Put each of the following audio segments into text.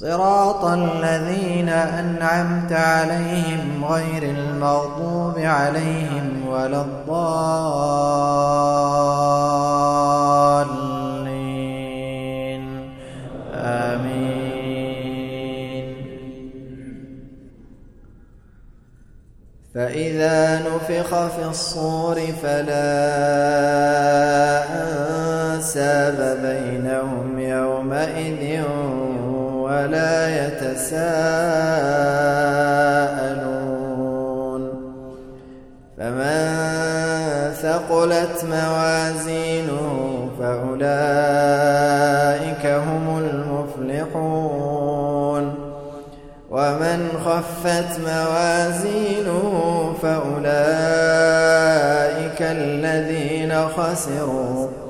صراط الذين أنعمت عليهم غير المغضوب عليهم ولا الضالين. آمين. فإذا نفخ في الصور فلا أنساب بينهم يومئذ ولا يتساءلون فمن ثقلت موازينه فأولئك هم المفلحون ومن خفت موازينه فأولئك الذين خسروا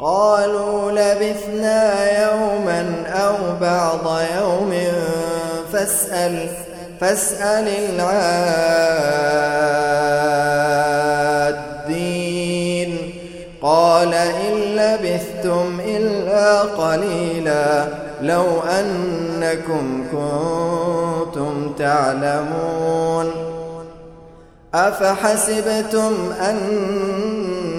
قالوا لبثنا يوما أو بعض يوم فاسأل فاسأل العادين. قال إن لبثتم إلا قليلا لو أنكم كنتم تعلمون. أفحسبتم